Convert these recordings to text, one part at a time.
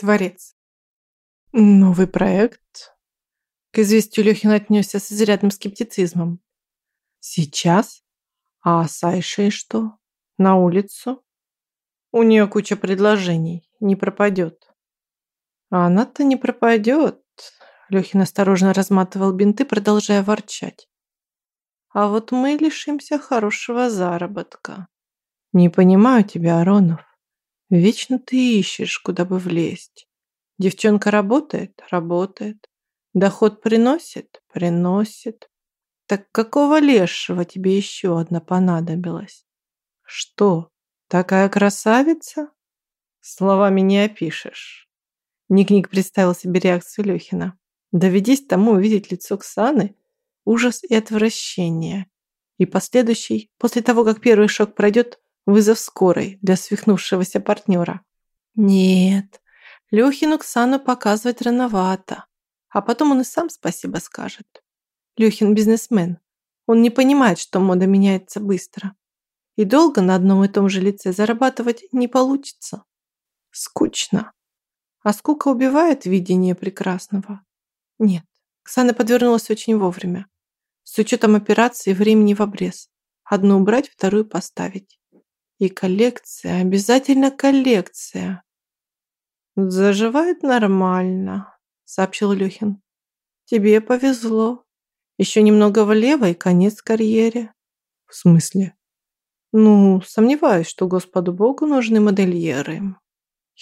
Творец. Новый проект? К известию Лёхин отнесся с изрядным скептицизмом. Сейчас? А с Айшей что? На улицу? У нее куча предложений. Не пропадет. А она-то не пропадет. Лёхин осторожно разматывал бинты, продолжая ворчать. А вот мы лишимся хорошего заработка. Не понимаю тебя, Аронов. Вечно ты ищешь, куда бы влезть. Девчонка работает? Работает. Доход приносит? Приносит. Так какого лешего тебе еще одна понадобилась? Что, такая красавица? Словами не опишешь. Ник-Ник представил себе реакцию Лехина. Доведись тому увидеть лицо Ксаны, ужас и отвращение. И последующий, после того, как первый шок пройдет, вызов скорой для свихнувшегося партнера. Нет, Лехину Ксану показывать рановато. А потом он и сам спасибо скажет. Лехин бизнесмен. Он не понимает, что мода меняется быстро. И долго на одном и том же лице зарабатывать не получится. Скучно. А скука убивает видение прекрасного. Нет, Ксана подвернулась очень вовремя. С учетом операции времени в обрез. Одну убрать, вторую поставить. И коллекция, обязательно коллекция. Заживает нормально, сообщил Люхин. Тебе повезло. Еще немного влево и конец карьере. В смысле? Ну, сомневаюсь, что Господу Богу нужны модельеры.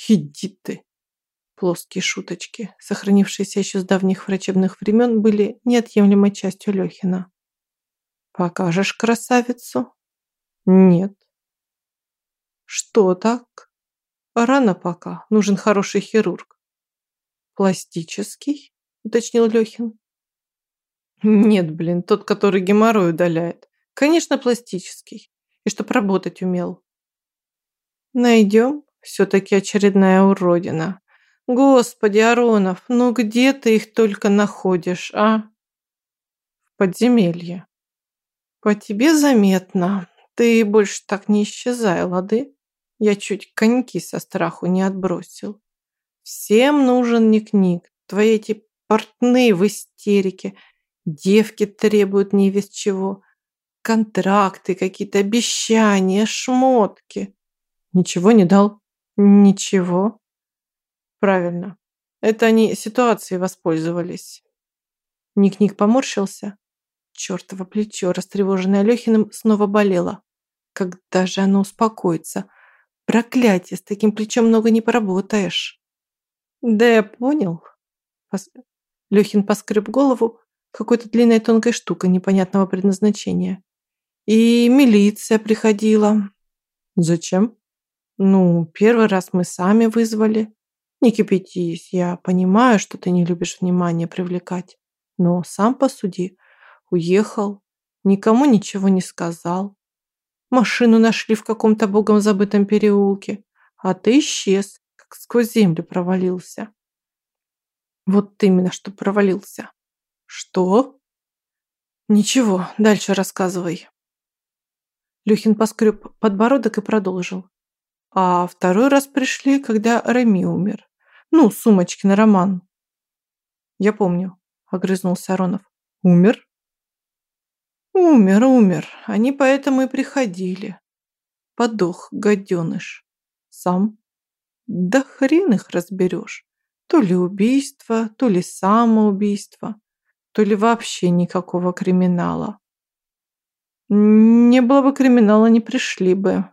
Иди ты. Плоские шуточки, сохранившиеся еще с давних врачебных времен, были неотъемлемой частью Лехина. «Покажешь красавицу?» «Нет». «Что так?» «Рано пока. Нужен хороший хирург». «Пластический?» – уточнил Лехин. «Нет, блин, тот, который геморрой удаляет. Конечно, пластический. И чтоб работать умел». «Найдем. Все-таки очередная уродина. Господи, Аронов, ну где ты их только находишь, а? В подземелье. По тебе заметно. Ты больше так не исчезай, лады? Я чуть коньки со страху не отбросил. Всем нужен ник-ник. Твои эти портные в истерике. Девки требуют не весь чего. Контракты, какие-то обещания, шмотки. Ничего не дал? Ничего. Правильно. Это они ситуацией воспользовались. Ник-Ник поморщился. Чёртово плечо, растревоженное Лёхиным, снова болело. Когда же оно успокоится? Проклятие, с таким плечом много не поработаешь. Да я понял. Пос... Лёхин поскреб голову какой-то длинной тонкой штукой непонятного предназначения. И милиция приходила. Зачем? Ну, первый раз мы сами вызвали. Не кипятись, я понимаю, что ты не любишь внимание привлекать. Но сам посуди. Уехал, никому ничего не сказал. Машину нашли в каком-то богом забытом переулке, а ты исчез, как сквозь землю провалился. Вот именно, что провалился. Что? Ничего, дальше рассказывай. Люхин поскреб подбородок и продолжил. А второй раз пришли, когда Реми умер. Ну, сумочки на роман. Я помню, огрызнулся Аронов. Умер? Умер, умер. Они поэтому и приходили. Подох, гаденыш. Сам? Да хрен их разберешь. То ли убийство, то ли самоубийство, то ли вообще никакого криминала. Не было бы криминала, не пришли бы.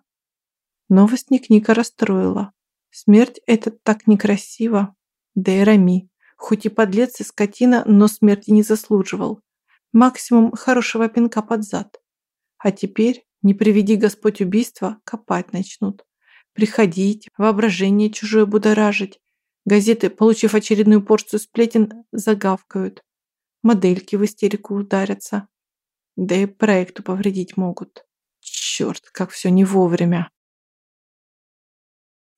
Новость Ник-Ника расстроила. Смерть – это так некрасиво. Да и Рами, хоть и подлец и скотина, но смерти не заслуживал. Максимум хорошего пинка под зад. А теперь, не приведи Господь убийства, копать начнут. Приходить, воображение чужое будоражить. Газеты, получив очередную порцию сплетен, загавкают. Модельки в истерику ударятся. Да и проекту повредить могут. Черт, как все не вовремя.